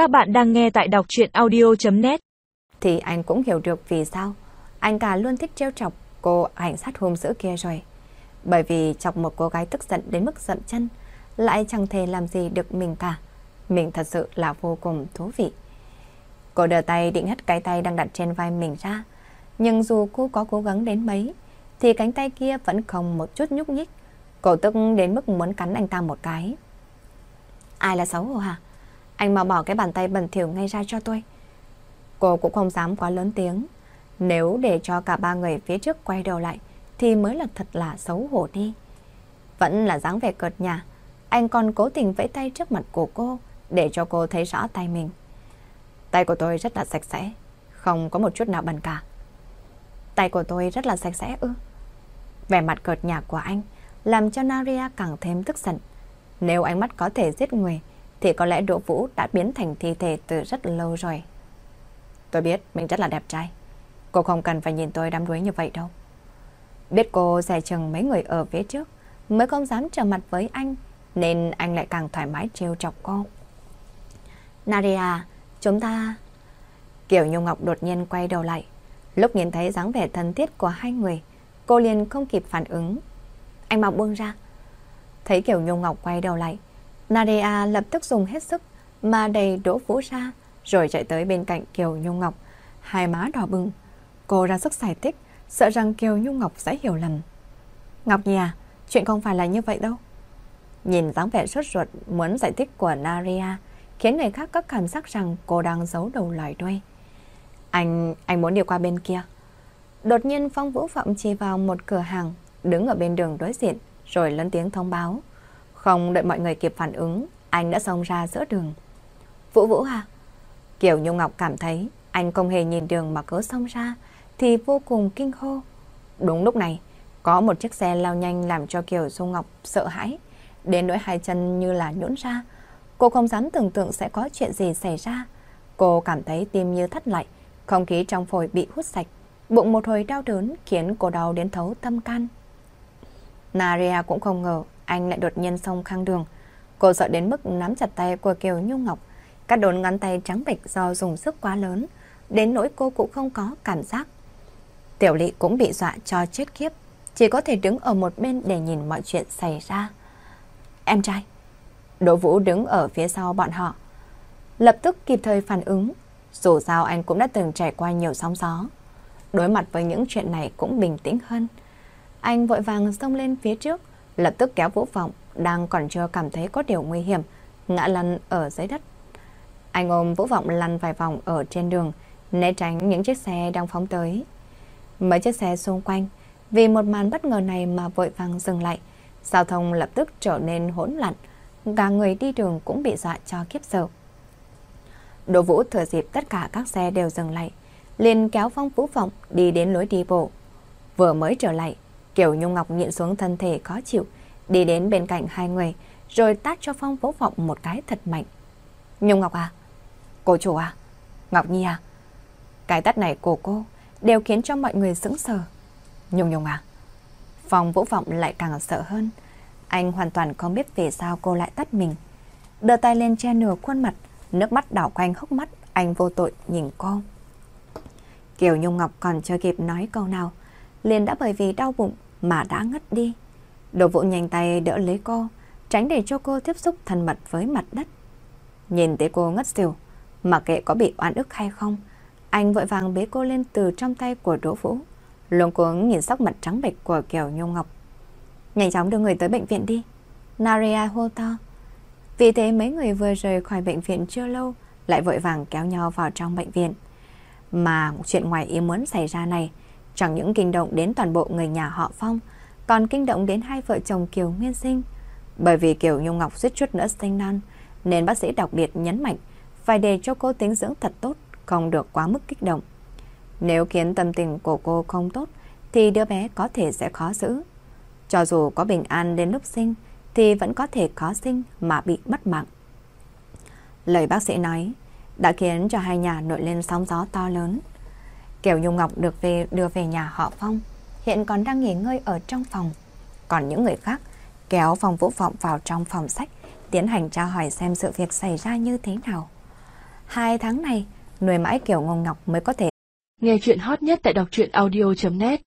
Các bạn đang nghe tại đọc chuyện audio.net Thì anh cũng hiểu được vì sao anh cả luôn thích trêu chọc cô cảnh sát hôm giữa kia rồi. Bởi vì chọc một cô gái tức giận đến mức giận chân, lại chẳng thể làm gì được mình cả. Mình thật sự là vô cùng thú vị. Cô đưa tay định hất cái tay đang đặt trên vai mình ra. Nhưng dù cô có cố gắng đến mấy, thì cánh tay kia vẫn không một chút nhúc nhích. Cô tức đến mức muốn cắn anh ta một cái. Ai là xấu hổ hả? Anh mau bỏ cái bàn tay bẩn thỉu ngay ra cho tôi. Cô cũng không dám quá lớn tiếng. Nếu để cho cả ba người phía trước quay đầu lại thì mới là thật là xấu hổ đi. Vẫn là dáng vẻ cợt nhà. Anh còn cố tình vẫy tay trước mặt của cô để cho cô thấy rõ tay mình. Tay của tôi rất là sạch sẽ, không có một chút nào bẩn cả. Tay của tôi rất là sạch sẽ ư. Vẻ mặt cợt nhả của anh làm cho Naria càng thêm tức giận. Nếu ánh mắt có thể giết người, thì có lẽ Đỗ Vũ đã biến thành thi thể từ rất lâu rồi. Tôi biết mình rất là đẹp trai. Cô không cần phải nhìn tôi đắm đuối như vậy đâu. Biết cô dè chừng mấy người ở phía trước mới không dám trở mặt với anh nên anh lại càng thoải mái trêu chọc cô. Nadia, chúng ta... kiểu Nhung Ngọc đột nhiên quay đầu lại. Lúc nhìn thấy dáng vẻ thân thiết của hai người, cô liền không kịp phản ứng. Anh mau buông ra. Thấy kiểu Nhung Ngọc quay đầu lại, Nadia lập tức dùng hết sức mà đầy đỗ vũ ra, rồi chạy tới bên cạnh Kiều Nhung Ngọc, hai má đỏ bừng. Cô ra sức giải thích, sợ rằng Kiều Nhung Ngọc sẽ hiểu lầm. Ngọc Nhi à, chuyện không phải là như vậy đâu. Nhìn dáng vẻ sốt ruột muốn giải thích của Naria, khiến người khác có cảm giác rằng cô đang giấu đầu lòi đuôi. Anh, anh muốn đi qua bên kia. Đột nhiên Phong Vũ Phạm chỉ vào một cửa hàng, đứng ở bên đường đối diện, rồi lớn tiếng thông báo. Không đợi mọi người kịp phản ứng, anh đã xông ra giữa đường. Vũ Vũ à? Kiều Nhung Ngọc cảm thấy anh không hề nhìn đường mà cứ xông ra, thì vô cùng kinh hô. Đúng lúc này, có một chiếc xe lao nhanh làm cho Kiều Dung Ngọc sợ hãi, đến nỗi hai chân như là nhũn ra. Cô không dám tưởng tượng sẽ có chuyện gì xảy ra. Cô cảm thấy tim như thắt lại, không khí trong phổi bị hút sạch. Bụng một hồi đau đớn khiến cô đau đến thấu tâm can. Naria cũng không ngờ anh lại đột nhiên xông khang đường. Cô sợ đến mức nắm chặt tay của Kiều Nhung Ngọc. Các đốn ngón tay trắng bệch do dùng sức quá lớn. Đến nỗi cô cũng không có cảm giác. Tiểu lị cũng bị dọa cho chết khiếp. Chỉ có thể đứng ở một bên để nhìn mọi chuyện xảy ra. Em trai. Đỗ Vũ đứng ở phía sau bọn họ. Lập tức kịp thời phản ứng. Dù sao anh cũng đã từng trải qua nhiều sóng gió. Đối mặt với những chuyện này cũng bình tĩnh hơn. Anh vội vàng xông lên phía trước, lập tức kéo Vũ Vọng, đang còn chưa cảm thấy có điều nguy hiểm, ngã lăn ở dưới đất. Anh ôm Vũ Vọng lăn vài vòng ở trên đường, né tránh những chiếc xe đang phóng tới. Mấy chiếc xe xung quanh, vì một màn bất ngờ này mà vội vàng dừng lại, giao thông lập tức trở nên hỗn loạn, cả người đi đường cũng bị dọa cho kiếp sợ. Đỗ Vũ thừa dịp tất cả các xe đều dừng lại, liền kéo Phong Vũ Vọng đi đến lối đi bộ. Vừa mới trở lại, Kiều Nhung Ngọc nhịn xuống thân thể khó chịu, đi đến bên cạnh hai người, rồi tát cho Phong Vũ Vọng một cái thật mạnh. Nhung Ngọc à? Cô chủ à? Ngọc Nhi à? Cái tát này của cô đều khiến cho mọi người sững sờ. Nhung Nhung à? Phong Vũ Vọng lại càng sợ hơn. Anh hoàn toàn không biết vì sao cô lại tắt mình. Đưa tay lên che nửa khuôn mặt, nước mắt đảo quanh hốc mắt, anh vô tội nhìn cô. Kiều Nhung Ngọc còn chưa kịp nói câu nào, liền đã bởi vì đau bụng mà đã ngất đi. Đồ Vụ nhanh tay đỡ lấy cô, tránh để cho cô tiếp xúc thân mật với mặt đất. Nhìn thấy cô ngất xỉu, mà kệ có bị oan ức hay không, anh vội vàng bế cô lên từ trong tay của Đỗ Vũ, luống cuống nhìn sắc mặt trắng bệch của Kiều Nhung Ngọc. Nhanh chóng đưa người tới bệnh viện đi. Naria hô to. Vì thế mấy người vừa rời khỏi bệnh viện chưa lâu, lại vội vàng kéo nhau vào trong bệnh viện. Mà chuyện ngoài ý muốn xảy ra này, chẳng những kinh động đến toàn bộ người nhà họ Phong, còn kinh động đến hai vợ chồng Kiều Nguyên Sinh. Bởi vì Kiều Nhung Ngọc suýt chút nữa sinh non, nên bác sĩ đặc biệt nhấn mạnh phải để cho cô tính dưỡng thật tốt, không được quá mức kích động. Nếu khiến tâm tình của cô không tốt, thì đứa bé có thể sẽ khó giữ. Cho dù có bình an đến lúc sinh, thì vẫn có thể khó sinh mà bị mất mạng. Lời bác sĩ nói đã khiến cho hai nhà nổi lên sóng gió to lớn. Kiều Nhung Ngọc được về đưa về nhà họ Phong, hiện còn đang nghỉ ngơi ở trong phòng. Còn những người khác kéo phòng vũ vọng vào trong phòng sách, tiến hành tra hỏi xem sự việc xảy ra như thế nào. Hai tháng này, nuôi mãi kiều ngon ngọc mới có thể. Nghe chuyện hot nhất tại đọc truyện audio.net